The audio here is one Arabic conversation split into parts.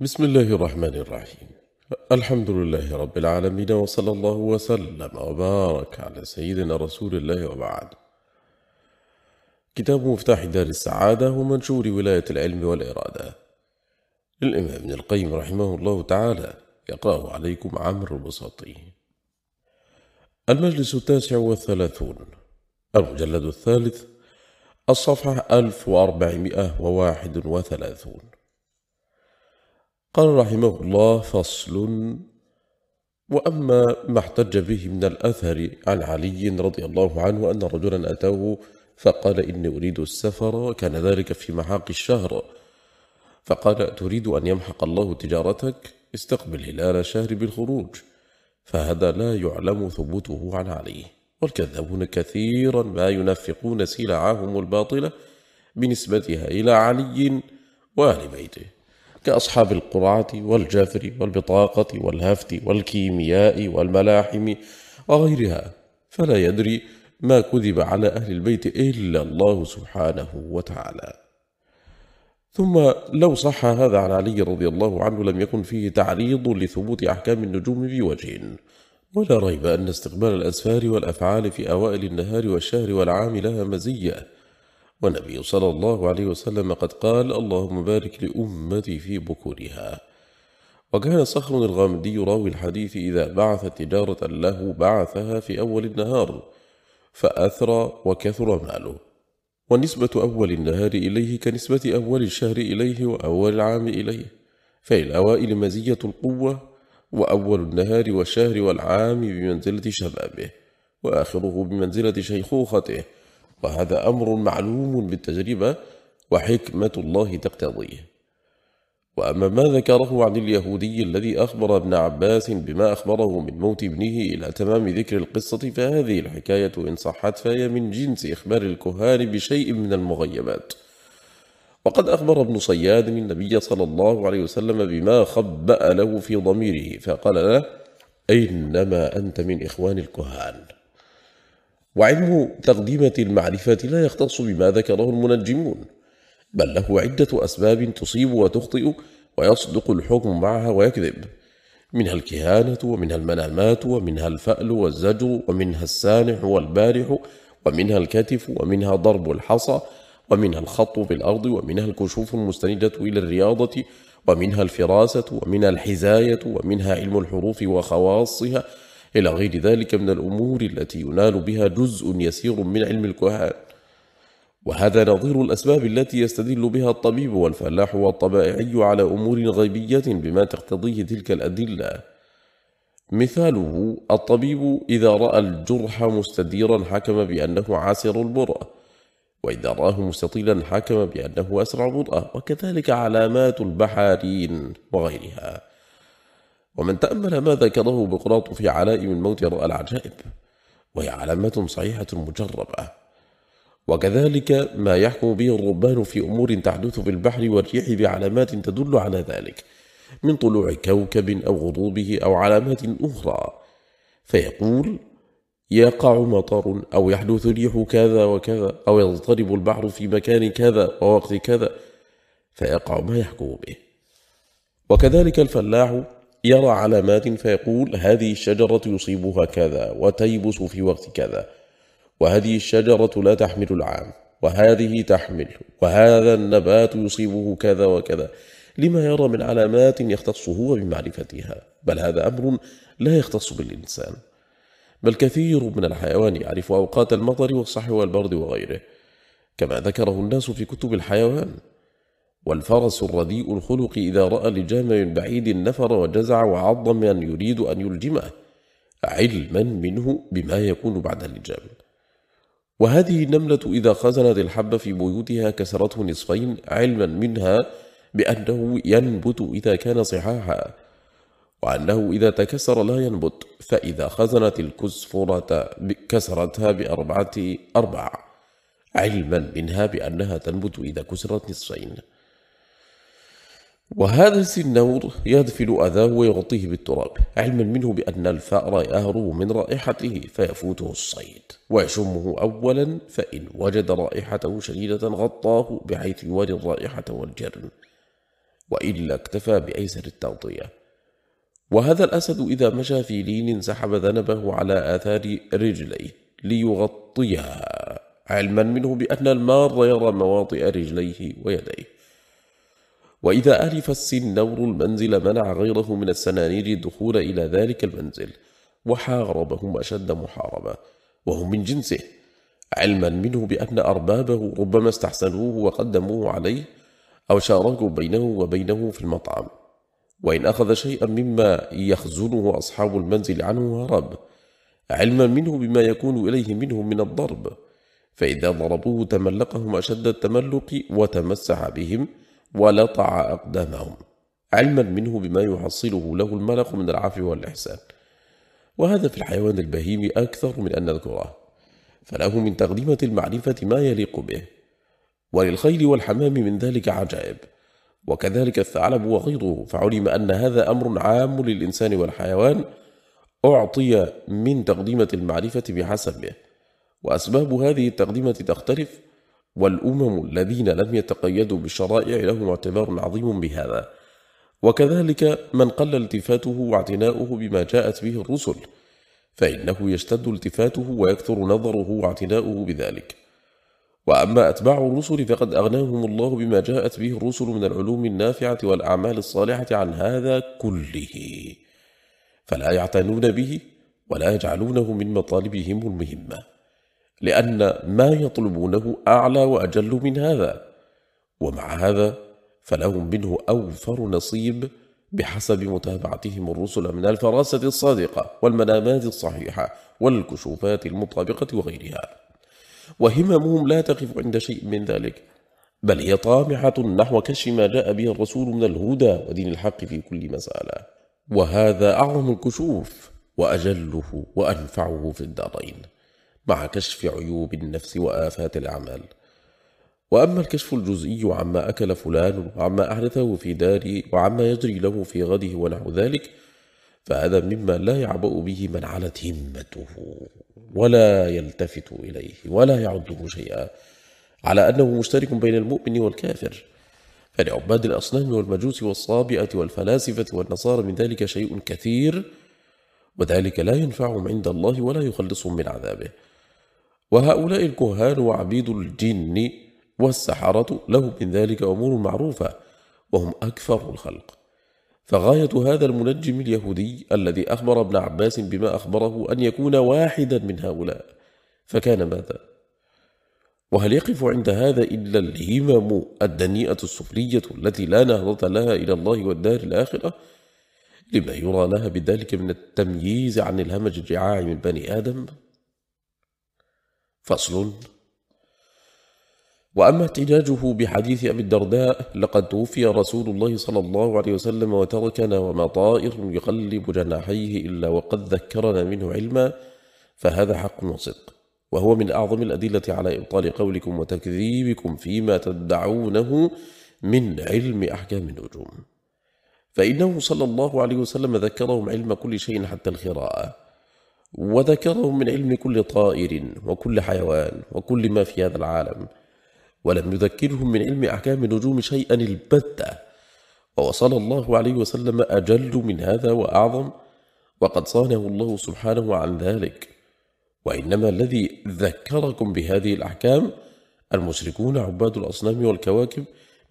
بسم الله الرحمن الرحيم. الحمد لله رب العالمين وصلى الله وسلم وبارك على سيدنا رسول الله وبعد. كتاب مفتاح دار السعادة ومنشور ولاية العلم والإرادة. للإمام ابن القيم رحمه الله تعالى يقرأه عليكم عمرو البساطي. المجلس التاسع والثلاثون. المجلد الثالث الصفحة 1431 قال رحمه الله فصل. وأما ما احتج به من الأثر عن علي رضي الله عنه أن رجلا أتاه فقال إني أريد السفر كان ذلك في محاق الشهر. فقال تريد أن يمحق الله تجارتك؟ استقبل هلال شهر بالخروج. فهذا لا يعلم ثبوته عن علي. والكذابون كثيرا ما ينفقون سلعهم الباطلة بنسبتها إلى علي وآل بيته. كأصحاب القرعة والجفر والبطاقة والهفت والكيمياء والملاحم وغيرها. فلا يدري ما كذب على أهل البيت إلا الله سبحانه وتعالى. ثم لو صح هذا عن علي رضي الله عنه لم يكن فيه تعريض لثبوت أحكام النجوم بوجه ولا ريب أن استقبال الأسفار والأفعال في أوائل النهار والشهر والعام لها مزية. والنبي صلى الله عليه وسلم قد قال اللهم بارك لأمتي في بكورها. وكان صخر الغامدي راوي الحديث إذا بعث تجارة له بعثها في أول النهار فأثرى وكثر ماله. ونسبة أول النهار إليه كنسبة أول الشهر إليه وأول العام إليه فالأوائل مزية القوة وأول النهار والشهر والعام بمنزلة شبابه وآخره بمنزلة شيخوخته. وهذا أمر معلوم بالتجربة وحكمة الله تقتضيه. وأما ما ذكره عن اليهودي الذي أخبر ابن عباس بما أخبره من موت ابنه إلى تمام ذكر القصة فهذه الحكاية إن صحت فهي من جنس إخبار الكهان بشيء من المغيبات. وقد أخبر ابن صياد النبي صلى الله عليه وسلم بما خبأ له في ضميره فقال له إنما أنت من إخوان الكهان. وعلم تقديمة المعرفة لا يختص بما ذكره المنجمون بل له عدة أسباب تصيب وتخطئ ويصدق الحكم معها ويكذب منها الكهانة ومنها المنامات ومنها الفأل والزجر ومنها السانح والبارح ومنها الكتف ومنها ضرب الحصى ومنها الخط في الأرض ومنها الكشوف المستندة إلى الرياضة ومنها الفراسة ومنها الحزاية ومنها علم الحروف وخواصها إلى غير ذلك من الأمور التي ينال بها جزء يسير من علم الكهان. وهذا نظير الأسباب التي يستدل بها الطبيب والفلاح والطبائعي على أمور غيبية بما تقتضيه تلك الأدلة. مثاله الطبيب إذا رأى الجرح مستديرا حكم بأنه عاسر البرأ وإذا رآه مستطيلا حكم بأنه أسرع البرأ وكذلك علامات البحارين وغيرها. ومن تأمل ما ذكره بقراط في علائم الموت رأى العجائب وهي علامات صحيحة مجربة. وكذلك ما يحكم به الربان في أمور تحدث في البحر والريح بعلامات تدل على ذلك من طلوع كوكب أو غروبه أو علامات أخرى. فيقول يقع مطر أو يحدث ريح كذا وكذا أو يضطرب البحر في مكان كذا ووقت كذا فيقع ما يحكم به. وكذلك الفلاح يرى علامات فيقول هذه الشجرة يصيبها كذا وتيبس في وقت كذا وهذه الشجرة لا تحمل العام وهذه تحمل وهذا النبات يصيبه كذا وكذا. لما يرى من علامات يختص هو بمعرفتها بل هذا أمر لا يختص بالإنسان. بل كثير من الحيوان يعرف أوقات المطر والصح والبرد وغيره كما ذكره الناس في كتب الحيوان. والفرس الرديء الخلق إذا رأى لجام من بعيد نفر وجزع وعض من يريد أن يلجمه علما منه بما يكون بعد اللجام. وهذه النملة إذا خزنت الحب في بيوتها كسرته نصفين علما منها بأنه ينبت إذا كان صحاحا وأنه إذا تكسر لا ينبت فإذا خزنت الكسفرة كسرتها بأربعة أربع علما منها بأنها تنبت إذا كسرت نصفين. وهذا السنور يدفل أذاه ويغطيه بالتراب علما منه بأن الفأر يهرب من رائحته فيفوته الصيد. ويشمه أولا فإن وجد رائحته شديدة غطاه بحيث يواري الرائحة والجرم وإلا اكتفى بأيسر التغطية. وهذا الأسد إذا مشى في لين سحب ذنبه على آثار رجليه ليغطيها علما منه بأن المار يرى مواطئ رجليه ويديه. وإذا ألف السنور المنزل منع غيره من السنانير الدخول إلى ذلك المنزل وحاربهم أشد محاربة وهم من جنسه علما منه بأن أربابه ربما استحسنوه وقدموه عليه أو شاركوا بينه وبينه في المطعم. وإن أخذ شيئا مما يخزنه أصحاب المنزل عنه هرب علما منه بما يكون إليه منهم من الضرب. فإذا ضربوه تملقهم أشد التملق وتمسح بهم ولطع أقدامهم علما منه بما يحصله له الملك من العفو والإحسان. وهذا في الحيوان البهيم أكثر من أن نذكره. فله من تقديمة المعرفة ما يليق به. وللخيل والحمام من ذلك عجائب. وكذلك الثعلب وغيره. فعلم أن هذا أمر عام للإنسان والحيوان. أعطي من تقديمة المعرفة بحسبه. وأسباب هذه التقديمة تختلف. والأمم الذين لم يتقيدوا بالشرائع لهم اعتبار عظيم بهذا. وكذلك من قل التفاته واعتناؤه بما جاءت به الرسل فإنه يشتد التفاته ويكثر نظره واعتناؤه بذلك. وأما أتباع الرسل فقد أغناهم الله بما جاءت به الرسل من العلوم النافعة والأعمال الصالحة عن هذا كله. فلا يعتنون به ولا يجعلونه من مطالبهم المهمة. لأن ما يطلبونه أعلى وأجل من هذا. ومع هذا فلهم منه أوفر نصيب بحسب متابعتهم الرسل من الفراسة الصادقة والمنامات الصحيحة والكشوفات المطابقة وغيرها. وهممهم لا تقف عند شيء من ذلك بل هي طامحة نحو كشف ما جاء به الرسول من الهدى ودين الحق في كل مسألة. وهذا أعظم الكشوف وأجله وأنفعه في الدارين. مع كشف عيوب النفس وآفات الأعمال. وأما الكشف الجزئي عما أكل فلان وعما أحدثه في داره وعما يجري له في غده ونحو ذلك فهذا مما لا يعبأ به من علت همته ولا يلتفت إليه ولا يعده شيئا على أنه مشترك بين المؤمن والكافر. فلعباد الأصنام والمجوس والصابئة والفلاسفة والنصارى من ذلك شيء كثير وذلك لا ينفعهم عند الله ولا يخلصهم من عذابه. وهؤلاء الكهان وعبيد الجن والسحرة لهم من ذلك أمور معروفة وهم أكثر الخلق. فغاية هذا المنجم اليهودي الذي أخبر ابن عباس بما أخبره أن يكون واحدا من هؤلاء فكان ماذا؟ وهل يقف عند هذا إلا الهمم الدنيئة السفلية التي لا نهضة لها إلى الله والدار الآخرة؟ لما يرى لها بذلك من التمييز عن الهمج الجعاع من بني آدم؟ فصل. وأما احتجاجه بحديث أبي الدرداء لقد توفي رسول الله صلى الله عليه وسلم وتركنا وما طائر يقلب جناحيه إلا وقد ذكرنا منه علما فهذا حق وصدق. وهو من أعظم الأدلة على إبطال قولكم وتكذيبكم فيما تدعونه من علم أحكام النجوم. فإنه صلى الله عليه وسلم ذكرهم علم كل شيء حتى الخراءة وذكرهم من علم كل طائر وكل حيوان وكل ما في هذا العالم ولم يذكرهم من علم أحكام النجوم شيئا البتة. ووصل الله عليه وسلم أجل من هذا وأعظم وقد صانه الله سبحانه عن ذلك. وإنما الذي ذكركم بهذه الأحكام المشركون عباد الأصنام والكواكب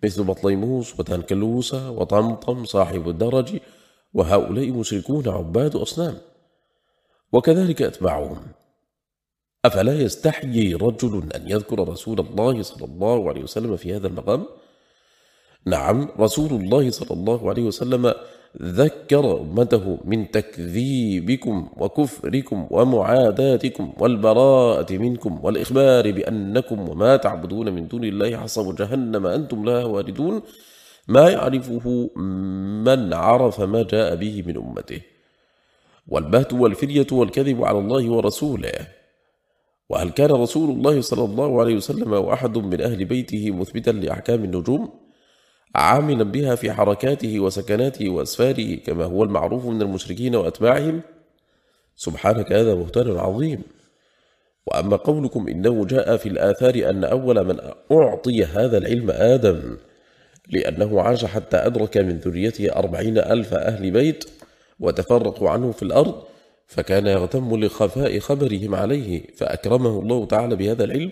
مثل بطليموس وتنكلوس وطمطم صاحب الدرج وهؤلاء مشركون عباد أصنام وكذلك أتباعهم. أفلا يستحيي رجل أن يذكر رسول الله صلى الله عليه وسلم في هذا المقام؟ نعم رسول الله صلى الله عليه وسلم ذكر أمته من تكذيبكم وكفركم ومعاداتكم والبراءة منكم والإخبار بأنكم وما تعبدون من دون الله حصب جهنم أنتم لها واردون. ما يعرفه من عرف ما جاء به من أمته. والبهت والفرية والكذب على الله ورسوله. وهل كان رسول الله صلى الله عليه وسلم وأحد من أهل بيته مثبتا لأحكام النجوم؟ عاملا بها في حركاته وسكناته وأسفاره كما هو المعروف من المشركين وأتباعهم؟ سبحانك هذا بهتان عظيم. وأما قولكم إنه جاء في الآثار أن أول من أعطي هذا العلم آدم لأنه عاش حتى أدرك من ذريته أربعين ألف أهل بيت وتفرقوا عنه في الأرض فكان يغتم لخفاء خبرهم عليه فأكرمه الله تعالى بهذا العلم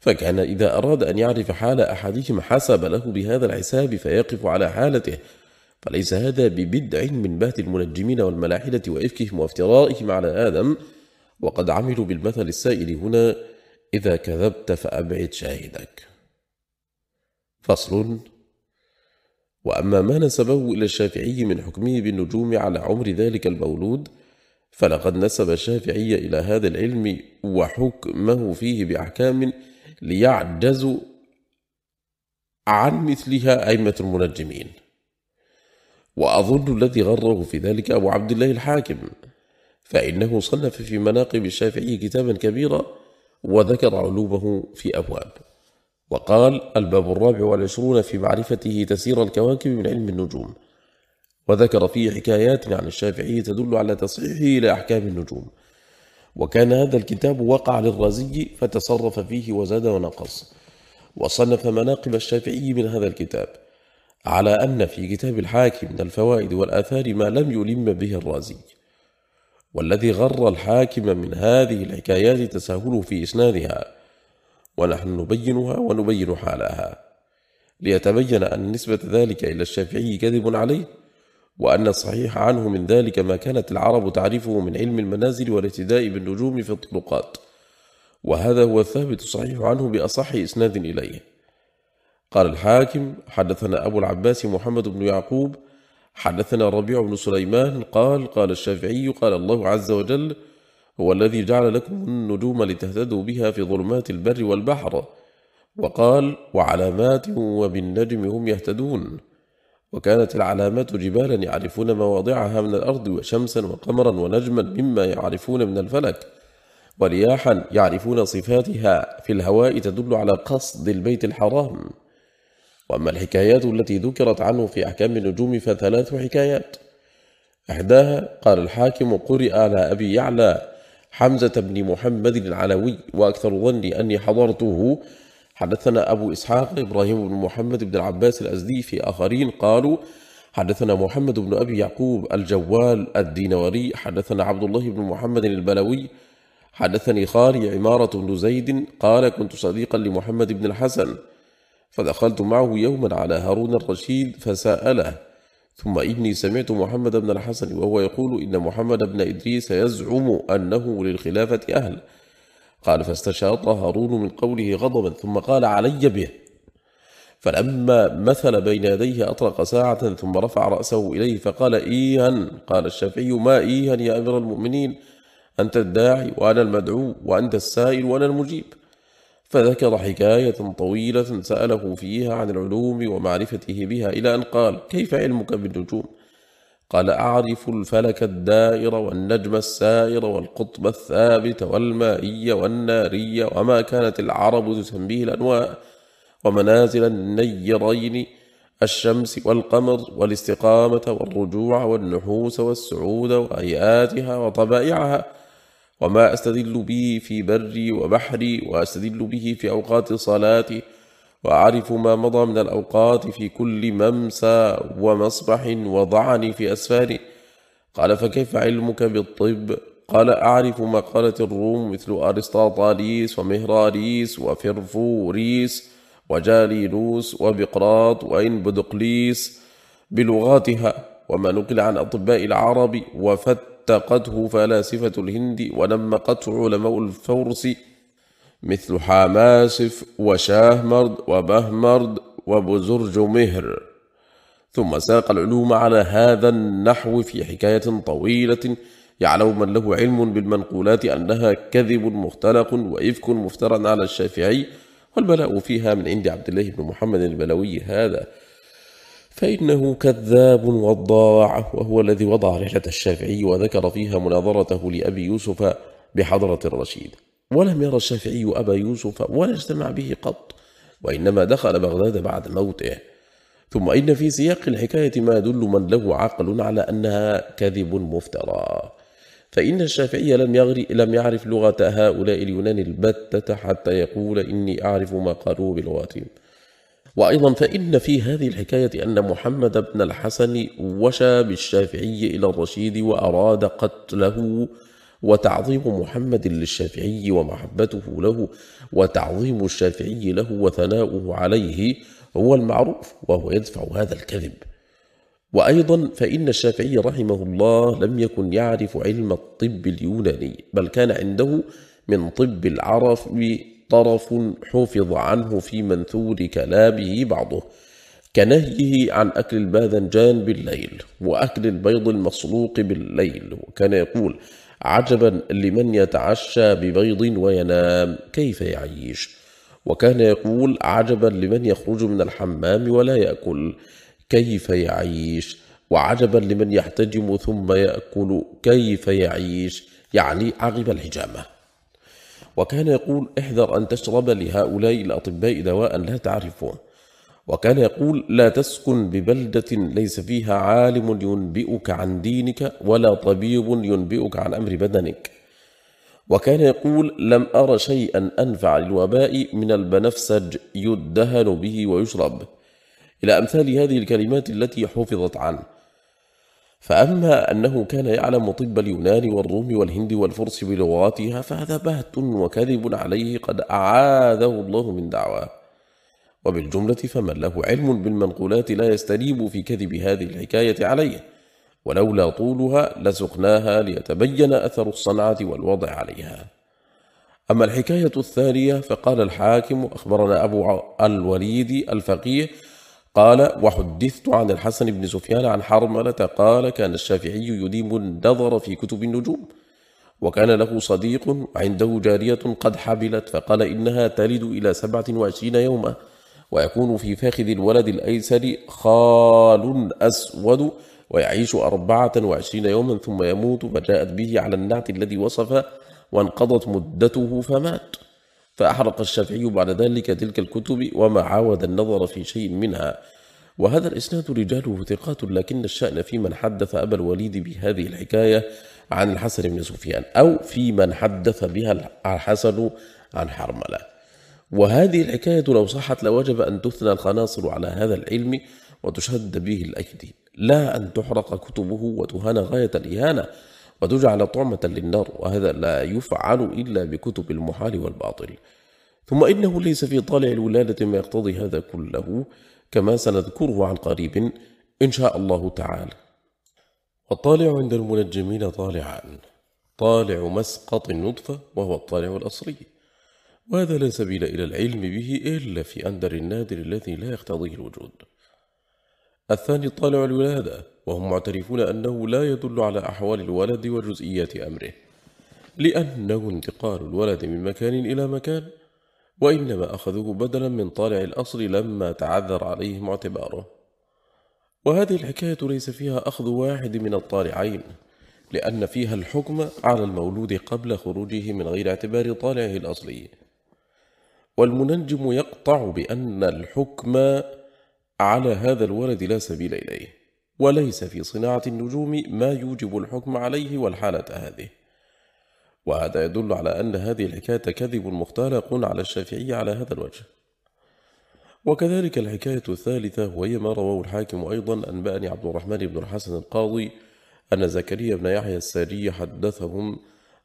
فكان إذا أراد أن يعرف حال أحدهم حسب له بهذا الحساب فيقف على حالته فليس هذا ببدع من بهت المنجمين والملاحدة وإفكهم وافترائهم على آدم وقد عملوا بالمثل السائل هنا إذا كذبت فأبعد شاهدك. فصل وأما ما نسبه إلى الشافعي من حكمه بالنجوم على عمر ذلك المولود فلقد نسب الشافعي إلى هذا العلم وحكمه فيه بأحكام ليعجز عن مثلها أئمة المنجمين. وأظن الذي غره في ذلك أبو عبد الله الحاكم فإنه صنف في مناقب الشافعي كتابا كبيرا وذكر علومه في أبواب. وقال الباب الرابع والعشرون في معرفته تسير الكواكب من علم النجوم. وذكر فيه حكايات عن الشافعي تدل على تصحيحه لأحكام النجوم. وكان هذا الكتاب وقع للرازي فتصرف فيه وزاد ونقص. وصنف مناقب الشافعي من هذا الكتاب على أن في كتاب الحاكم من الفوائد والآثار ما لم يلم به الرازي. والذي غر الحاكم من هذه الحكايات تساهله في إسنادها. ونحن نبينها ونبين حالها. ليتبين أن نسبة ذلك إلى الشافعي كذب عليه وأن الصحيح عنه من ذلك ما كانت العرب تعرفه من علم المنازل والاهتداء بالنجوم في الطرقات. وهذا هو الثابت الصحيح عنه بأصح إسناد إليه. قال الحاكم حدثنا أبو العباس محمد بن يعقوب حدثنا ربيع بن سليمان قال قال الشافعي قال الله عز وجل هو الذي جعل لكم النجوم لتهتدوا بها في ظلمات البر والبحر. وقال وعلامات وبالنجم هم يهتدون. وكانت العلامات جبالا يعرفون مواضعها من الأرض وشمسا وقمرا ونجما مما يعرفون من الفلك. ورياحا يعرفون صفاتها في الهواء تدل على قصد البيت الحرام. وأما الحكايات التي ذكرت عنه في أحكام النجوم فثلاث حكايات. إحداها قال الحاكم قرئ على أبي يعلى حمزة بن محمد العلوي وأكثر ظني أني حضرته حدثنا أبو إسحاق إبراهيم بن محمد بن العباس الأزدي في آخرين قالوا حدثنا محمد بن أبي يعقوب الجوال الدينوري حدثنا عبد الله بن محمد البلوي حدثني خالي عمارة بن زيد قال كنت صديقا لمحمد بن الحسن فدخلت معه يوما على هارون الرشيد فسأله ثم إني سمعت محمد بن الحسن وهو يقول إن محمد بن إدريس يزعم أنه للخلافة أهل. قال فاستشاط هارون من قوله غضبا ثم قال علي به. فلما مثل بين يديه أطرق ساعة ثم رفع رأسه إليه فقال إيها قال الشافعي ما إيها يا أمير المؤمنين؟ أنت الداعي وأنا المدعو وأنت السائل وأنا المجيب. فذكر حكاية طويلة سأله فيها عن العلوم ومعرفته بها إلى أن قال كيف علمك بالنجوم؟ قال أعرف الفلك الدائر والنجم السائر والقطب الثابت والمائي والناري وما كانت العرب تسميه الأنواع ومنازل النيرين الشمس والقمر والاستقامة والرجوع والنحوس والسعود وهيئاتها وطبائعها وما أستدل به في بري وبحري وأستدل به في أوقات صلاتي وأعرف ما مضى من الأوقات في كل ممسى ومصبح وضعني في أسفاري. قال فكيف علمك بالطب؟ قال أعرف ما قالت الروم مثل أرسطاطاليس ومهراريس وفرفوريس وجالينوس وبقراط وإن بدقليس بلغاتها. وما نقل عن أطباء العرب وفتقته فلاسفة الهند ونمقته علماء الفورس مثل حماسف وشاهمرد وبهمرد وبزرج مهر ثم ساق العلوم على هذا النحو في حكاية طويلة يعلم من له علم بالمنقولات أنها كذب مختلق وإفك مفترى على الشافعي والبلاء فيها من عند عبد الله بن محمد البلوي هذا. فإنه كذاب وضاع وهو الذي وضع رحلة الشافعي وذكر فيها مناظرته لأبي يوسف بحضرة الرشيد. ولم يرى الشافعي أبا يوسف ولا اجتمع به قط وإنما دخل بغداد بعد موته. ثم إن في سياق الحكاية ما يدل من له عقل على أنها كذب مفترى. فإن الشافعي لم, يغري لم يعرف لغة هؤلاء اليونان البتة حتى يقول إني أعرف ما قالوا بلغتهم وأيضا فإن في هذه الحكاية أن محمد بن الحسن وشى بالشافعي إلى الرشيد وأراد قتله وتعظيم محمد للشافعي ومحبته له وتعظيم الشافعي له وثناؤه عليه هو المعروف وهو يدفع هذا الكذب. وأيضا فإن الشافعي رحمه الله لم يكن يعرف علم الطب اليوناني بل كان عنده من طب العرب طرف حفظ عنه في منثور كلامه بعضه كنهيه عن أكل الباذنجان بالليل وأكل البيض المسلوق بالليل وكان يقول عجبا لمن يتعشى ببيض وينام كيف يعيش؟ وكان يقول عجبا لمن يخرج من الحمام ولا يأكل كيف يعيش؟ وعجبا لمن يحتجم ثم يأكل كيف يعيش؟ يعني عقب الحجامة. وكان يقول احذر أن تشرب لهؤلاء الأطباء دواء لا تعرفه. وكان يقول لا تسكن ببلدة ليس فيها عالم ينبئك عن دينك ولا طبيب ينبئك عن أمر بدنك. وكان يقول لم أر شيئا أنفع للوباء من البنفسج يدهن به ويشرب. إلى أمثال هذه الكلمات التي حفظت عنه. فأما أنه كان يعلم طب اليونان والروم والهند والفرس بلغاتها فهذا بهت وكذب عليه قد أعاذه الله من دعواه. وبالجملة فمن له علم بالمنقولات لا يستريب في كذب هذه الحكاية عليه ولولا طولها لسقناها ليتبين أثر الصنعة والوضع عليها. أما الحكاية الثانية فقال الحاكم أخبرنا أبو الوليد الفقيه قال وحدثت عن الحسن بن سفيان عن حرملة قال كان الشافعي يديم النظر في كتب النجوم وكان له صديق عنده جارية قد حبلت فقال إنها تلد إلى سبعة وعشرين يوما ويكون في فاخذ الولد الأيسر خال أسود ويعيش أربعة وعشرين يوما ثم يموت فجاءت به على النعت الذي وصف وانقضت مدته فمات. فأحرق الشافعي بعد ذلك تلك الكتب وما عاود النظر في شيء منها. وهذا الإسناد رجاله ثقات لكن الشأن في من حدث أبا الوليد بهذه الحكاية عن الحسن بن سفيان أو في من حدث بها الحسن عن حرملة. وهذه الحكاية لو صحت لوجب أن تثنى الخناصر على هذا العلم وتشد به الأيدي لا أن تحرق كتبه وتهان غاية الإهانة. وتجعل طعمة للنار وهذا لا يفعل إلا بكتب المحال والباطل. ثم إنه ليس في طالع الولادة ما يقتضي هذا كله كما سنذكره عن قريب إن شاء الله تعالى. والطالع عند المنجمين طالعان طالع مسقط النطفة وهو الطالع الأصلي. وهذا لا سبيل إلى العلم به إلا في أندر النادر الذي لا يقتضيه الوجود. الثاني طالع الولادة وهم معترفون أنه لا يدل على أحوال الولد وجزئيات أمره. لأنه انتقال الولد من مكان إلى مكان وإنما أخذوه بدلا من طالع الأصل لما تعذر عليهم اعتباره وهذه الحكاية ليس فيها أخذ واحد من الطالعين لأن فيها الحكم على المولود قبل خروجه من غير اعتبار طالعه الأصلي. والمنجم يقطع بأن الحكم على هذا الولد لا سبيل إليه وليس في صناعة النجوم ما يوجب الحكم عليه والحالة هذه. وهذا يدل على أن هذه الحكاية كذب مختلق على الشافعي على هذا الوجه. وكذلك الحكاية الثالثة وهي ما رواه الحاكم أيضا أنبأني عبد الرحمن بن الحسن القاضي أن زكريا بن يحيى الساري حدثهم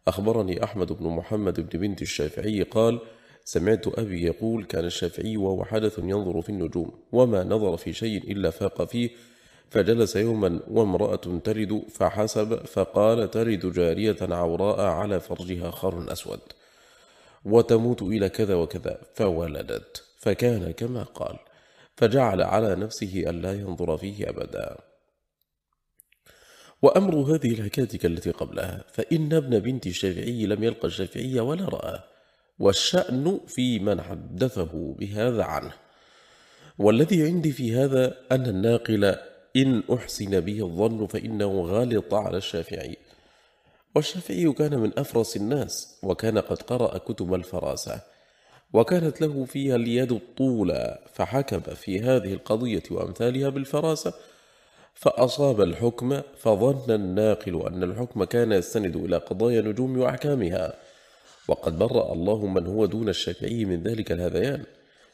أخبرني أحمد بن محمد بن بنت الشافعي قال سمعت أبي يقول كان الشافعي وهو حدث ينظر في النجوم وما نظر في شيء إلا فاق فيه فجلس يوما وامرأة ترد فحسب فقال ترد جارية عوراء على فرجها خر أسود وتموت إلى كذا وكذا فولدت فكان كما قال فجعل على نفسه ألا ينظر فيه أبدا. وأمر هذه الحكاية التي قبلها فإن ابن بنت الشافعي لم يلقى الشافعي ولا رآه والشأن في من حدثه بهذا عنه. والذي عندي في هذا أن الناقل إن أحسن به الظن فإنه غالط على الشافعي. والشافعي كان من أفرس الناس وكان قد قرأ كتب الفراسة وكانت له فيها اليد الطولى فحكم في هذه القضية وأمثالها بالفراسة فأصاب الحكم فظن الناقل أن الحكم كان يستند إلى قضايا نجوم وأحكامها. وقد برأ الله من هو دون الشافعي من ذلك الهذيان.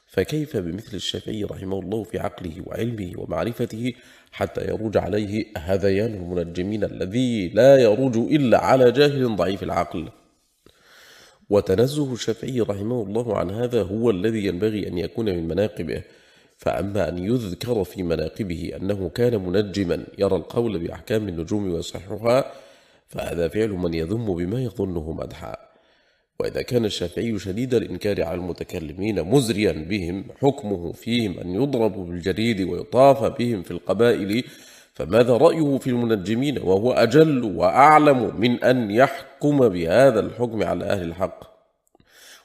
فكيف بمثل الشافعي رحمه الله في عقله وعلمه ومعرفته حتى يروج عليه هذيان المنجمين الذي لا يروج إلا على جاهل ضعيف العقل؟ وتنزه الشافعي رحمه الله عن هذا هو الذي ينبغي أن يكون من مناقبه. فأما أن يذكر في مناقبه أنه كان منجما يرى القول بأحكام النجوم ويصححها فهذا فعل من يذم بما يظنه مدحا. وإذا كان الشافعي شديد الإنكار على المتكلمين مزريا بهم حكمه فيهم أن يضربوا بالجريد ويطاف بهم في القبائل فماذا رأيه في المنجمين وهو أجل وأعلم من أن يحكم بهذا الحكم على أهل الحق؟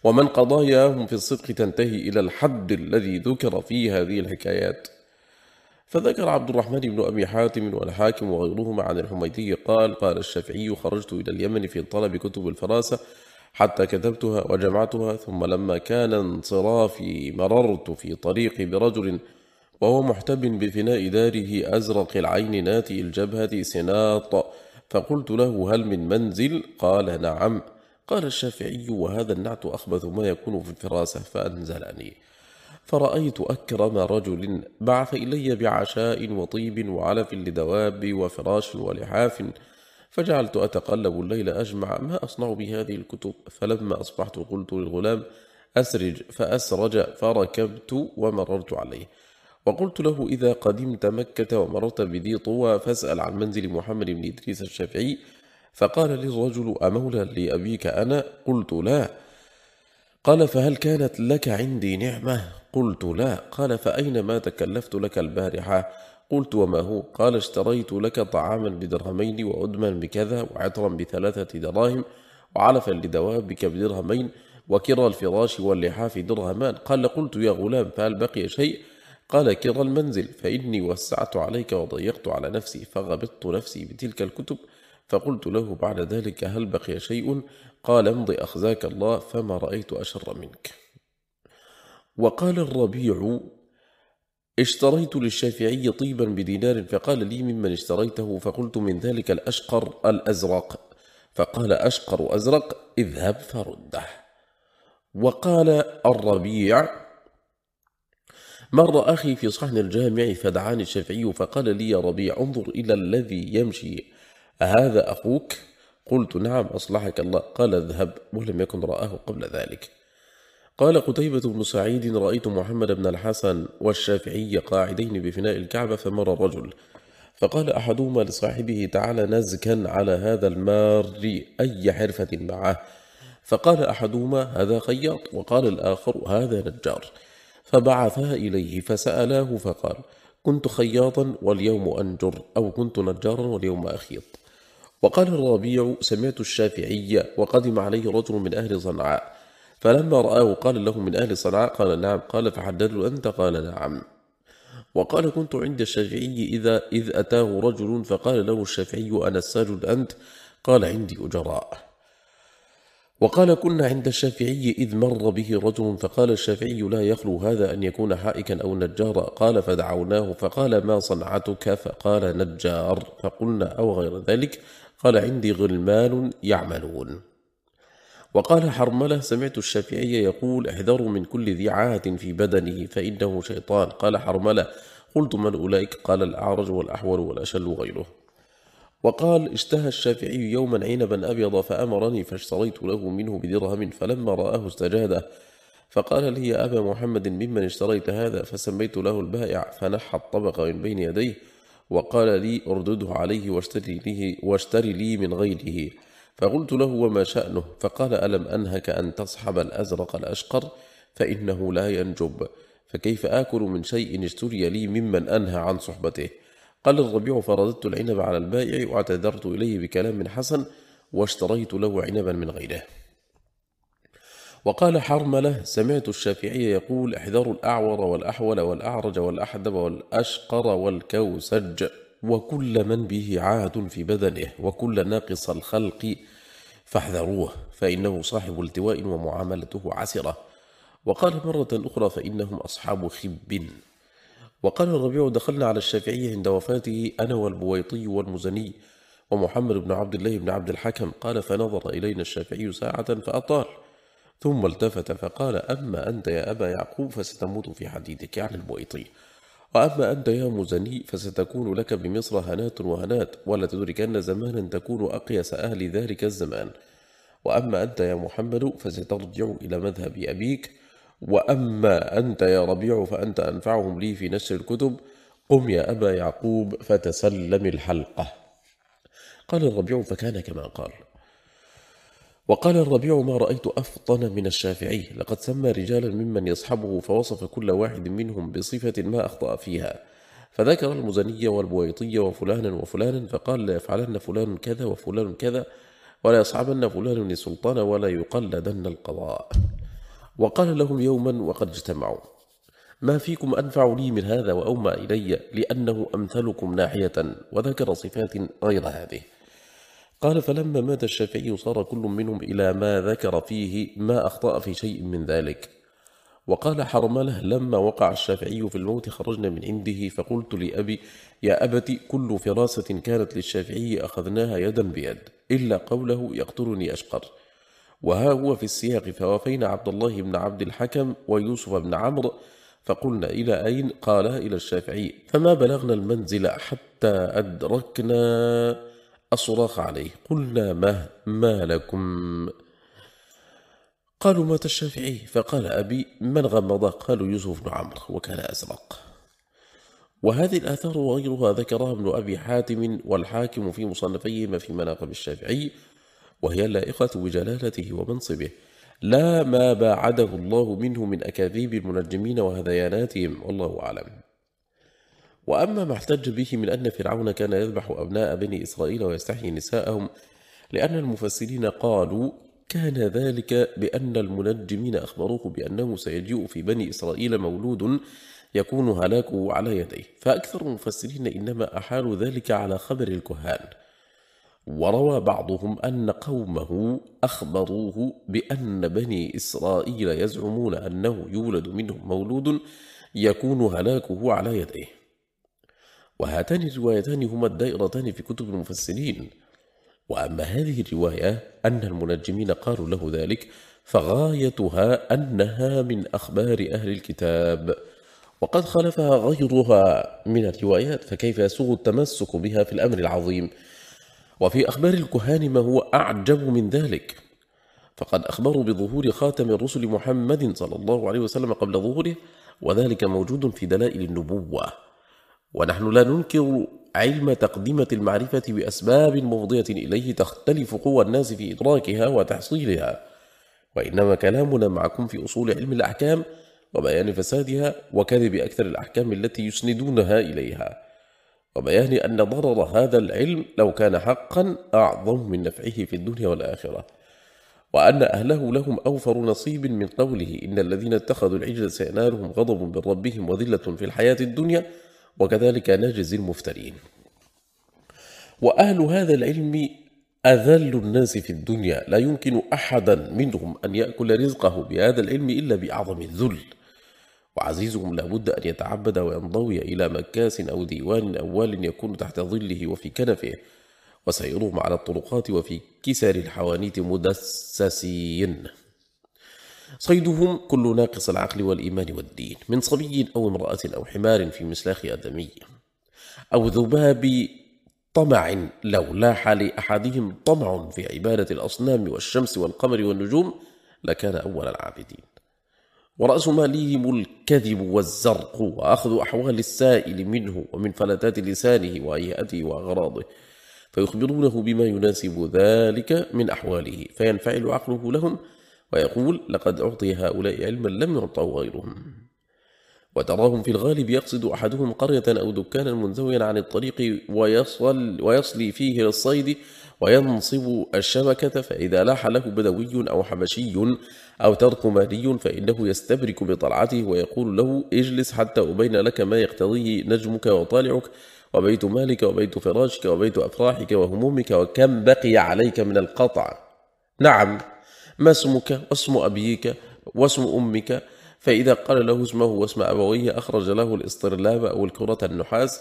ومن قضاياهم في الصدق تنتهي إلى الحد الذي ذكر في هذه الحكايات. فذكر عبد الرحمن بن أبي حاتم والحاكم وغيرهما عن الحميدي قال قال الشافعي خرجت إلى اليمن في طلب كتب الفراسة حتى كتبتها وجمعتها ثم لما كان انصرافي مررت في طريقي برجل وهو محتب بفناء داره أزرق العين ناتي الجبهة سناط. فقلت له هل من منزل؟ قال نعم. قال الشافعي وهذا النعت أخبث ما يكون في الفراسة فأنزلني. فرأيت أكرم رجل بعث إلي بعشاء وطيب وعلف لدواب وفراش ولحاف فجعلت أتقلب الليل أجمع ما أصنع بهذه الكتب. فلما أصبحت قلت للغلام أسرج. فأسرج فركبت ومررت عليه. وقلت له إذا قدمت مكة ومررت بذي طوى فاسأل عن منزل محمد بن إدريس الشافعي. فقال لي الرجل أمولى لأبيك أنا؟ قلت لا. قال فهل كانت لك عندي نعمة؟ قلت لا. قال فأين ما تكلفت لك البارحة؟ قلت وما هو؟ قال اشتريت لك طعاما بدرهمين وأدما بكذا وعطرا بثلاثة دراهم وعلفا لدوابك بدرهمين وكرى الفراش واللحاف درهمان. قال قلت يا غلام فهل بقي شيء؟ قال كرى المنزل فإني وسعت عليك وضيقت على نفسي فغبطت نفسي بتلك الكتب فقلت له بعد ذلك هل بقي شيء؟ قال امضي أخزاك الله فما رأيت أشر منك. وقال الربيع اشتريت للشافعي طيبا بدينار فقال لي ممن اشتريته فقلت من ذلك الأشقر الأزرق. فقال أشقر أزرق اذهب فرده. وقال الربيع مر أخي في صحن الجامع فدعاني الشافعي فقال لي يا ربيع انظر إلى الذي يمشي. أهذا أخوك؟ قلت نعم أصلحك الله. قال اذهب ولم يكن رآه قبل ذلك. قال قتيبة بن سعيد رأيت محمد بن الحسن والشافعي قاعدين بفناء الكعبة فمر الرجل فقال أحدهما لصاحبه تعالى نزكا على هذا المار أي حرفة معه. فقال أحدهما هذا خياط. وقال الآخر هذا نجار. فبعثا إليه فسألاه فقال كنت خياطا واليوم أنجر أو كنت نجارا واليوم أخيط. وقال الربيع سمعت الشافعي وقدم عليه رجل من أهل صنعاء. فلما رآه قال له من أهل صنعاء قال نعم. قال فحدده أنت؟ قال نعم. وقال كنت عند الشافعي إذا إذ أتاه رجل فقال له الشافعي أنا الساجد أنت؟ قال عندي أجراء. وقال كنا عند الشافعي إذ مر به رجل فقال الشافعي لا يخلو هذا أن يكون حائكا أو نجارا قال فدعوناه فقال ما صنعتك؟ فقال نجار. فقلنا أو غير ذلك؟ قال عندي غلمان يعملون. وقال حرملة سمعت الشافعي يقول احذروا من كل ذي عاهة في بدنه فإنه شيطان. قال حرملة قلت من أولئك؟ قال الأعرج والأحول والأشل غيره وقال اشتهى الشافعي يوما عنبا أبيض فأمرني فاشتريت له منه بدرهم فلما رآه استجاده فقال لي يا أبا محمد ممن اشتريت هذا؟ فسميت له البائع فنحى الطبق من بين يديه وقال لي اردده عليه واشتري لي, واشتري لي من غيره. فقلت له وما شأنه؟ فقال ألم أنهك أن تصحب الأزرق الأشقر؟ فإنه لا ينجب. فكيف آكل من شيء اشتري لي ممن أنهى عن صحبته؟ قال الربيع فرددت العنب على البائع واعتذرت إليه بكلام حسن واشتريت له عنبا من غيره. وقال حرملة سمعت الشافعي يقول احذروا الأعور والأحول والأعرج والأحدب والأشقر والكوسج. وكل من به عاد في بدنه وكل ناقص الخلق فاحذروه فإنه صاحب التواء ومعاملته عسرة. وقال مرة أخرى فإنهم أصحاب خب. وقال الربيع دخلنا على الشافعي عند وفاته أنا والبويطي والمزني ومحمد بن عبد الله بن عبد الحكم. قال فنظر إلينا الشافعي ساعة فأطال ثم التفت فقال أما أنت يا أبا يعقوب فستموت في حديدك عن البويطي. وأما أنت يا مزني فستكون لك بمصر هنات وهنات ولا تدركن زمانا تكون أقيس أهل ذلك الزمان. وأما أنت يا محمد فسترجع إلى مذهب أبيك. وأما أنت يا ربيع فأنت أنفعهم لي في نشر الكتب. قم يا أبا يعقوب فتسلم الحلقة. قال الربيع فكان كما قال. وقال الربيع ما رأيت أفطن من الشافعي. لقد سمى رجالا ممن يصحبه فوصف كل واحد منهم بصفة ما أخطأ فيها. فذكر المزنية والبويطية وفلانا وفلانا فقال لا يفعلن فلان كذا وفلان كذا ولا يصحبن فلان السلطان ولا يقلدن القضاء. وقال لهم يوما وقد اجتمعوا. ما فيكم أنفع لي من هذا وأومى إلي لأنه أمثلكم ناحية وذكر صفات غير هذه. قال فلما مات الشافعي صار كل منهم إلى ما ذكر فيه ما أخطأ في شيء من ذلك. وقال حرملة لما وقع الشافعي في الموت خرجنا من عنده. فقلت لأبي يا أبت كل فراسة كانت للشافعي أخذناها يدا بيد إلا قوله يقتلني أشقر. وها هو في السياق فوافينا عبد الله بن عبد الحكم ويوسف بن عمرو. فقلنا إلى أين؟ قال إلى الشافعي. فما بلغنا المنزل حتى أدركنا الصراخ عليه. قلنا ما ما لكم؟ قالوا مات الشافعي فقال أبي من غمض؟ قالوا يوسف بن عمرو وكان أزرق. وهذه الآثار وغيرها ذكرها ابن أبي حاتم والحاكم في مصنفيهما في مناقب الشافعي وهي اللائقة بجلالته ومنصبه. لا ما باعده الله منه من أكاذيب المنجمين وهذياناتهم. والله أعلم. وأما ما احتج به من أن فرعون كان يذبح أبناء بني إسرائيل ويستحيي نساءهم لأن المفسرين قالوا كان ذلك بأن المنجمين أخبروه بأنه سيجيء في بني إسرائيل مولود يكون هلاكه على يديه. فأكثر المفسرين إنما أحالوا ذلك على خبر الكهان. وروى بعضهم أن قومه أخبروه بأن بني إسرائيل يزعمون أنه يولد منهم مولود يكون هلاكه على يديه. وهاتان الروايتان هما الدائرتان في كتب المفسرين. وأما هذه الرواية أن المنجمين قالوا له ذلك فغايتها أنها من أخبار أهل الكتاب. وقد خالفها غيرها من الروايات فكيف يسوغ التمسك بها في الأمر العظيم؟ وفي أخبار الكهان ما هو أعجب من ذلك؟ فقد أخبروا بظهور خاتم الرسل محمد صلى الله عليه وسلم قبل ظهوره وذلك موجود في دلائل النبوة. ونحن لا ننكر علم تقدمة المعرفة بأسباب مفضية إليه تختلف قوى الناس في إدراكها وتحصيلها وإنما كلامنا معكم في أصول علم الأحكام وبيان فسادها وكذب أكثر الأحكام التي يسندونها إليها. وبيان أن ضرر هذا العلم لو كان حقا أعظم من نفعه في الدنيا والآخرة وأن أهله لهم أوفر نصيب من قوله إن الذين اتخذوا العجل سينالهم غضب من ربهم وذلة في الحياة الدنيا وكذلك نجزي المفترين. وأهل هذا العلم أذل الناس في الدنيا لا يمكن أحدا منهم أن يأكل رزقه بهذا العلم إلا بأعظم الذل. وعزيزهم لابد أن يتعبد وينضوي إلى مكاس أو ديوان أول يكون تحت ظله وفي كنفه وسيرهم على الطرقات وفي كسر الحوانيت مدسسين. صيدهم كل ناقص العقل والإيمان والدين من صبي أو امرأة أو حمار في مسلاخ آدمي أو ذباب طمع لو لاح لأحدهم طمع في عبادة الأصنام والشمس والقمر والنجوم لكان أول العابدين. ورأس مالهم الكذب والزرق وأخذ أحوال السائل منه ومن فلتات لسانه وهيئته وأغراضه فيخبرونه بما يناسب ذلك من أحواله فينفعل عقله لهم ويقول لقد أعطي هؤلاء علما لم يعطوا غيرهم. وتراهم في الغالب يقصد أحدهم قرية أو دكانا منزويا عن الطريق ويصل ويصلي فيه للصيد وينصب الشبكة فإذا لاح له بدوي أو حبشي أو تركماني فإنه يستبرك بطلعته ويقول له اجلس حتى أبين لك ما يقتضيه نجمك وطالعك وبيت مالك وبيت فراشك وبيت أفراحك وهمومك وكم بقي عليك من القطع. نعم. ما اسمك؟ واسم أبيك واسم أمك. فإذا قال له اسمه واسم أبويه أخرج له الإسطرلاب أو الكرة النحاس.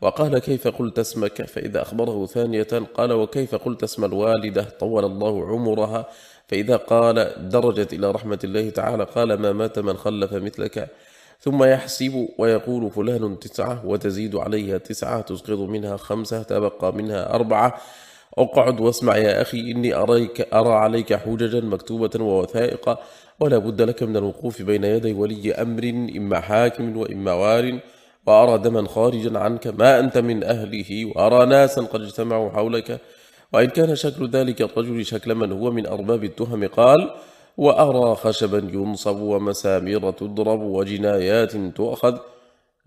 وقال كيف قلت اسمك؟ فإذا أخبره ثانية قال وكيف قلت اسم الوالدة؟ طول الله عمرها. فإذا قال درجت إلى رحمة الله تعالى. قال ما مات من خلف مثلك. ثم يحسب ويقول فلان تسعة وتزيد عليها تسعة تسقط منها خمسة تبقى منها أربعة. أقعد واسمع يا أخي إني أريك أرى عليك حججا مكتوبة ووثائق ولا بد لك من الوقوف بين يدي ولي أمر إما حاكم وإما وار وأرى دما خارجا عنك ما أنت من أهله وأرى ناسا قد اجتمعوا حولك. وإن كان شكل ذلك الرجل شكل من هو من أرباب التهم قال وأرى خشبا ينصب ومسامير تضرب وجنايات تؤخذ.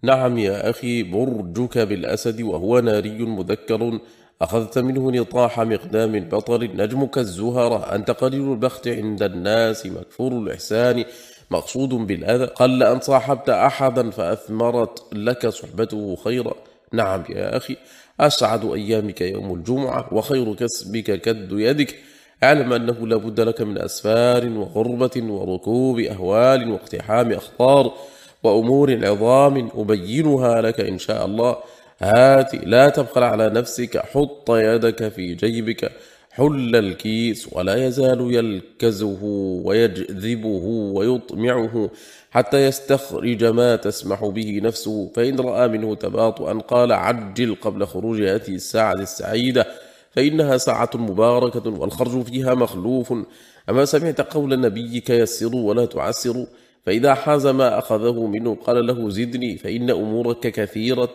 نعم يا أخي برجك بالأسد وهو ناري مذكر أخذت منه نطاح مقدام البطل نجمك الزهرة أنت قليل البخت عند الناس مكفور الإحسان. مقصود بالأذى قل أن صاحبت أحدا فأثمرت لك صحبته خيرا. نعم يا أخي أسعد أيامك يوم الجمعة وخير كسبك كد يدك. اعلم أنه لا بد لك من أسفار وغربة وركوب أهوال واقتحام أخطار وأمور عظام أبينها لك إن شاء الله. هات لا تبخل على نفسك حط يدك في جيبك حل الكيس ولا يزال يلكزه ويجذبه ويطمعه حتى يستخرج ما تسمح به نفسه. فإن رأى منه تباطؤا قال عجل قبل خروج هذه الساعة السعيدة فإنها ساعة مباركة والخرج فيها مخلوف. أما سمعت قول نبيك يسروا ولا تعسروا فإذا حاز ما أخذه منه قال له زدني فإن أمورك كثيرة.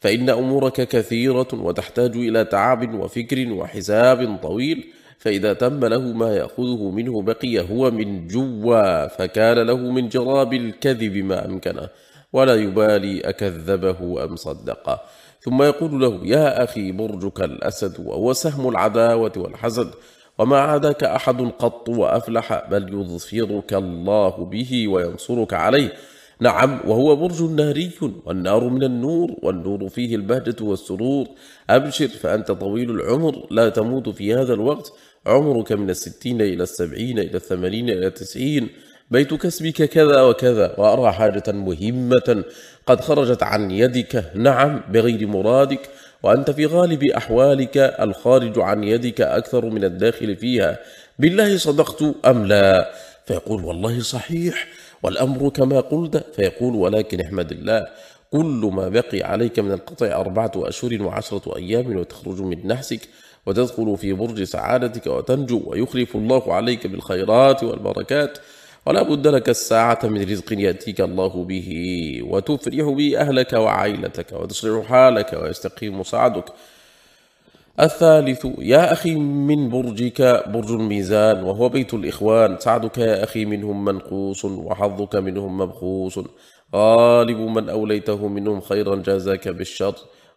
فإن أمورك كثيرة وتحتاج إلى تعب وفكر وحساب طويل فإذا تم له ما يأخذه منه بقي هو من جوا فكان له من جراب الكذب ما أمكنه ولا يبالي أكذبه أم صدقه. ثم يقول له يا أخي برجك الأسد وهو سهم العداوة والحسد وما عادك أحد قط وأفلح بل يظفرك الله به وينصرك عليه نعم وهو برج ناري والنار من النور والنور فيه البهجة والسرور. أبشر فأنت طويل العمر لا تموت في هذا الوقت. عمرك من الستين إلى السبعين إلى الثمانين إلى التسعين. بيت كسبك كذا وكذا وأرى حاجة مهمة قد خرجت عن يدك. نعم بغير مرادك. وأنت في غالب أحوالك الخارج عن يدك أكثر من الداخل فيها. بالله صدقت أم لا؟ فيقول والله صحيح. والأمر كما قلت فيقول ولكن احمد الله كل ما بقي عليك من القطع أربعة أشهر وعشرة أيام وتخرج من نحسك وتدخل في برج سعادتك وتنجو ويخلف الله عليك بالخيرات والبركات. ولا بد لك الساعة من رزق يأتيك الله به وتفرح به أهلك وعائلتك وتصلح حالك ويستقيم صعدك الثالث يا أخي من برجك برج الميزان وهو بيت الإخوان سعدك يا أخي منهم منقوص وحظك منهم مبخوص. غالب من أوليته منهم خيرا جازاك بالشر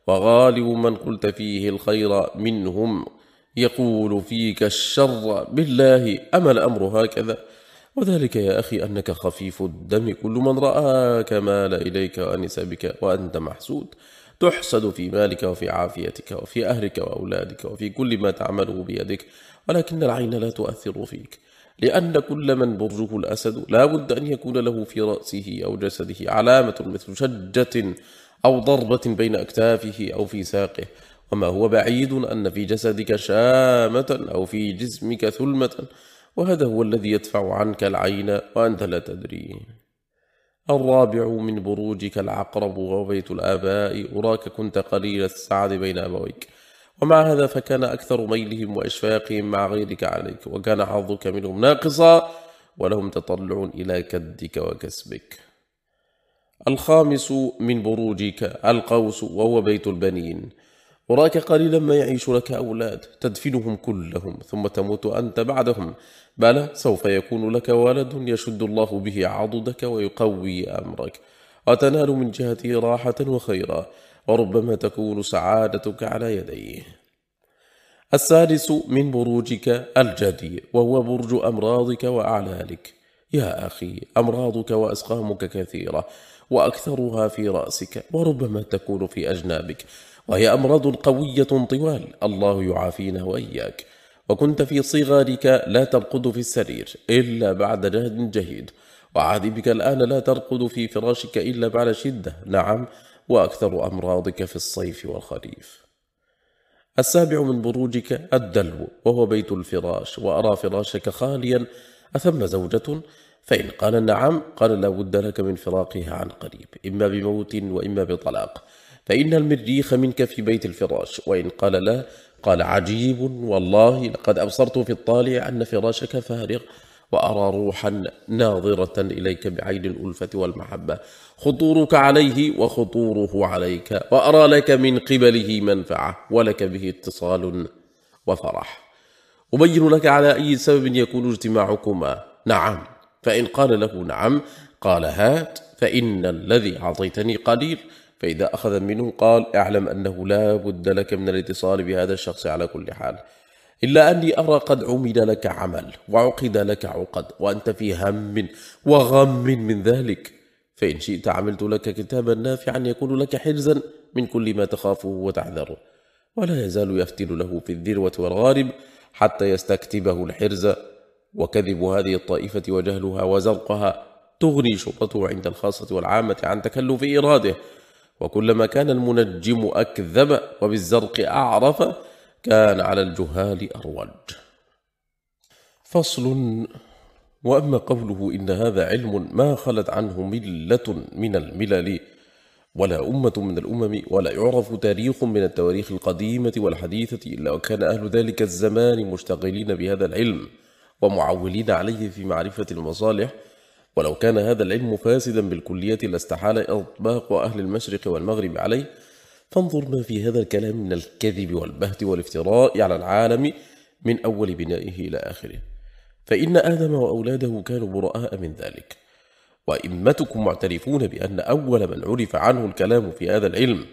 وغالب من قلت فيه الخير منهم يقول فيك الشر. بالله أما الأمر هكذا؟ وذلك يا أخي أنك خفيف الدم كل من رآك مال إليك وأنس بك وأنت محسود. تحسد في مالك وفي عافيتك وفي أهلك وأولادك وفي كل ما تعمله بيدك ولكن العين لا تؤثر فيك لأن كل من برجه الأسد لا بد أن يكون له في رأسه أو جسده علامة مثل شجة أو ضربة بين أكتافه أو في ساقه وما هو بعيد أن في جسدك شامة أو في جسمك ثلمة وهذا هو الذي يدفع عنك العين وأنت لا تدري. الرابع من بروجك العقرب وبيت الآباء أراك كنت قليل السعد بين أبويك. ومع هذا فكان أكثر ميلهم وإشفاقهم مع غيرك عليك وكان حظك منهم ناقصا ولهم تطلع إلى كدك وكسبك. الخامس من بروجك القوس وهو بيت البنين. أراك قليلا ما يعيش لك أولاد تدفنهم كلهم ثم تموت أنت بعدهم. بلى سوف يكون لك ولد يشد الله به عضدك ويقوي أمرك. وتنال من جهته راحة وخيرا وربما تكون سعادتك على يديه. السادس من بروجك الجدي وهو برج أمراضك وأعلالك. يا أخي أمراضك وأسقامك كثيرة وأكثرها في رأسك وربما تكون في أجنابك. وهي أمراض قوية طوال. الله يعافينا وإياك. وكنت في صغرك لا ترقد في السرير إلا بعد جهد جهيد وعاد بك الآن لا ترقد في فراشك إلا بعد شدة. نعم وأكثر أمراضك في الصيف والخريف. السابع من بروجك الدلو وهو بيت الفراش. وأرى فراشك خاليا. أثم زوجة؟ فإن قال نعم قال لا بد لك من فراقها عن قريب. إما بموت وإما بطلاق. فإن المريخ منك في بيت الفراش وإن قال لا قال عجيب والله لقد أبصرت في الطالع أن فراشك فارغ وأرى روحا ناظرة إليك بعين الألفة والمحبة خطورك عليه وخطوره عليك وأرى لك من قبله منفعة ولك به اتصال وفرح. أبين لك على أي سبب يكون اجتماعكما؟ نعم. فإن قال له نعم قال هات فإن الذي أعطيتني قليل فإذا أخذ منه قال اعلم أنه لا بد لك من الاتصال بهذا الشخص على كل حال. إلا أني أرى قد عمل لك عمل وعقد لك عقد وأنت في هم وغم من ذلك. فإن شئت عملت لك كتابا نافعا يكون لك حرزا من كل ما تخافه وتحذره ولا يزال يفتن له في الذروة والغارب حتى يستكتبه الحرز. وكذب هذه الطائفة وجهلها وزرقها تغني شرطته عند الخاصة والعامة عن تكلف إراده. وكلما كان المنجم أكذب وبالزرق أعرف كان على الجهال أروج. فصل وأما قوله إن هذا علم ما خلت عنه ملة من الملل ولا أمة من الأمم ولا يعرف تاريخ من التواريخ القديمة والحديثة إلا وكان أهل ذلك الزمان مشتغلين بهذا العلم ومعولين عليه في معرفة المصالح ولو كان هذا العلم فاسدا بالكلية لاستحال إطباق أهل المشرق والمغرب عليه فانظر ما في هذا الكلام من الكذب والبهت والافتراء على العالم من أول بنائه إلى آخره. فإن آدم وأولاده كانوا براء من ذلك. وإمتكم معترفون بأن أول من عرف عنه الكلام في هذا العلم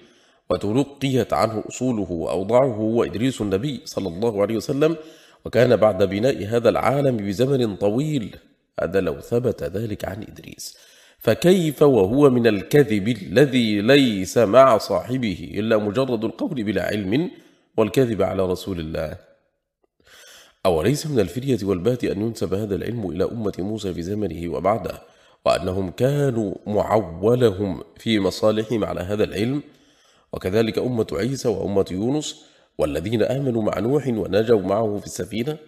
وتلقيت عنه أصوله وأوضعه هو إدريس النبي صلى الله عليه وسلم وكان بعد بناء هذا العالم بزمن طويل هذا لو ثبت ذلك عن إدريس. فكيف وهو من الكذب الذي ليس مع صاحبه إلا مجرد القول بلا علم والكذب على رسول الله؟ أوليس من الفرية والبات أن ينسب هذا العلم إلى أمة موسى في زمنه وبعده وأنهم كانوا معولهم في مصالحهم على هذا العلم؟ وكذلك أمة عيسى وأمة يونس والذين آمنوا مع نوح ونجوا معه في السفينة؟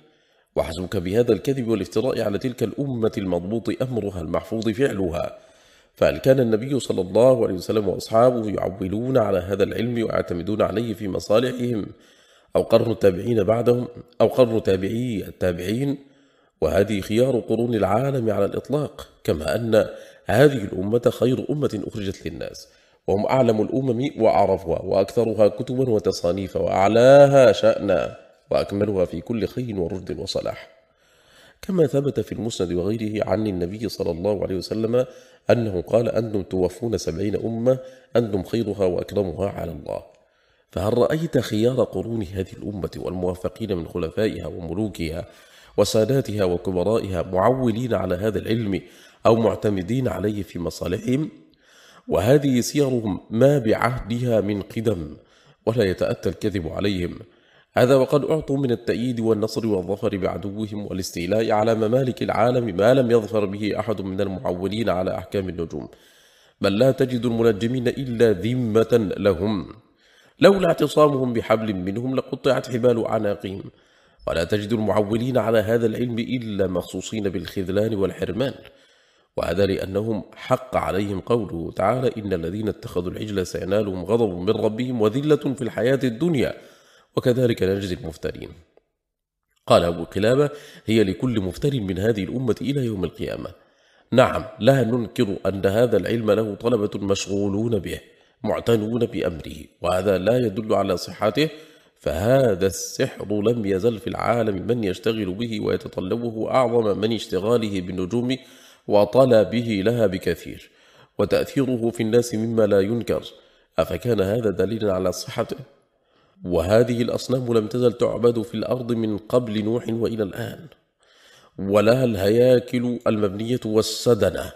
وحسبك بهذا الكذب والافتراء على تلك الأمة المضبوط أمرها المحفوظ فعلها. فهل كان النبي صلى الله عليه وسلم وأصحابه يعولون على هذا العلم ويعتمدون عليه في مصالحهم؟ أو قرن التابعين بعدهم؟ أو قرن تابعي التابعين؟ وهذه خيار قرون العالم على الإطلاق كما أن هذه الأمة خير أمة أخرجت للناس وهم أعلم الأمم وأعرفها وأكثرها كتبا وتصانيف وأعلاها شأنا. وأكملها في كل خير ورشد وصلاح. كما ثبت في المسند وغيره عن النبي صلى الله عليه وسلم أنه قال أنتم توفون سبعين أمة أنتم خيرها وأكرمها على الله. فهل رأيت خيار قرون هذه الأمة والموافقين من خلفائها وملوكها وساداتها وكبرائها معولين على هذا العلم أو معتمدين عليه في مصالحهم؟ وهذه سيرهم ما بعهدها من قدم ولا يتأتى الكذب عليهم. هذا وقد أعطوا من التأييد والنصر والظفر بعدوهم والاستيلاء على ممالك العالم ما لم يظفر به أحد من المعولين على أحكام النجوم. بل لا تجد المنجمين إلا ذمة لهم. لولا اعتصامهم بحبل منهم لقطعت حبال عناقهم ولا تجد المعولين على هذا العلم إلا مخصوصين بالخذلان والحرمان. وهذا لأنهم حق عليهم قوله تعالى إن الذين اتخذوا العجل سينالهم غضب من ربهم وذلة في الحياة الدنيا. وكذلك نجزي المفترين. قال أبو قلابة هي لكل مفتر من هذه الأمة إلى يوم القيامة. نعم لا ننكر أن هذا العلم له طلبة مشغولون به معتنون بأمره وهذا لا يدل على صحته فهذا السحر لم يزل في العالم من يشتغل به ويتطلبه أعظم من اشتغاله بالنجوم وطلبه لها بكثير وتأثيره في الناس مما لا ينكر. أفكان هذا دليلا على صحته؟ وهذه الأصنام لم تزل تعبد في الأرض من قبل نوح وإلى الآن ولها الهياكل المبنية والسدنة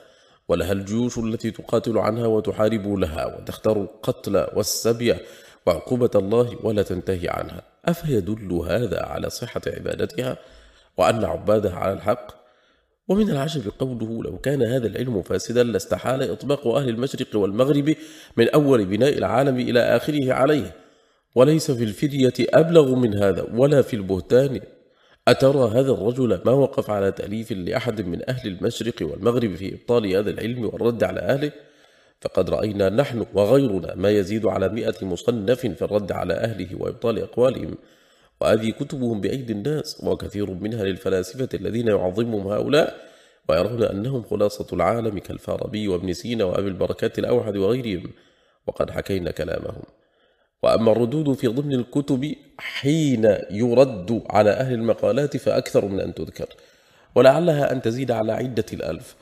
ولها الجيوش التي تقاتل عنها وتحارب لها وتختار القتل والسبي وعقوبة الله ولا تنتهي عنها. أفيدل هذا على صحة عبادتها وأن عبادها على الحق؟ ومن العجب قوله لو كان هذا العلم فاسدا لاستحال إطباق أهل المشرق والمغرب من أول بناء العالم إلى آخره عليه. وليس في الفدية أبلغ من هذا ولا في البهتان. أترى هذا الرجل ما وقف على تأليف لأحد من أهل المشرق والمغرب في إبطال هذا العلم والرد على أهله؟ فقد رأينا نحن وغيرنا ما يزيد على مئة مصنف في الرد على أهله وإبطال أقوالهم وهذه كتبهم بأيدي الناس وكثير منها للفلاسفة الذين يعظمهم هؤلاء ويرون أنهم خلاصة العالم كالفارابي وابن سينا وأبي البركات الأوحد وغيرهم. وقد حكينا كلامهم. وأما الردود في ضمن الكتب حين يرد على أهل المقالات فأكثر من أن تذكر ولعلها أن تزيد على عدة الألف.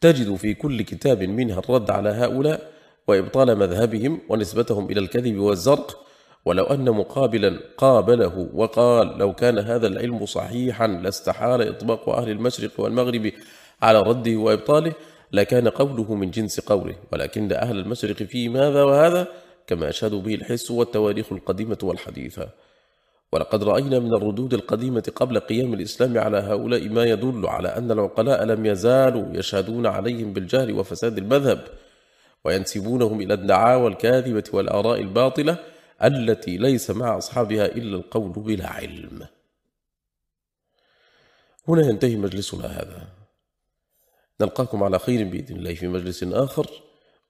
تجد في كل كتاب منها الرد على هؤلاء وإبطال مذهبهم ونسبتهم إلى الكذب والزرق. ولو أن مقابلا قابله وقال لو كان هذا العلم صحيحا لاستحال إطباق أهل المشرق والمغرب على رده وإبطاله لكان قوله من جنس قوله ولكن أهل المشرق في ماذا وهذا؟ كما أشهد به الحس والتواريخ القديمة والحديثة. ولقد رأينا من الردود القديمة قبل قيام الإسلام على هؤلاء ما يدل على أن العقلاء لم يزالوا يشهدون عليهم بالجهل وفساد المذهب وينسبونهم إلى الدعاوى الكاذبة والآراء الباطلة التي ليس مع أصحابها إلا القول بلا علم. هنا ينتهي مجلسنا هذا. نلقاكم على خير بإذن الله في مجلس آخر.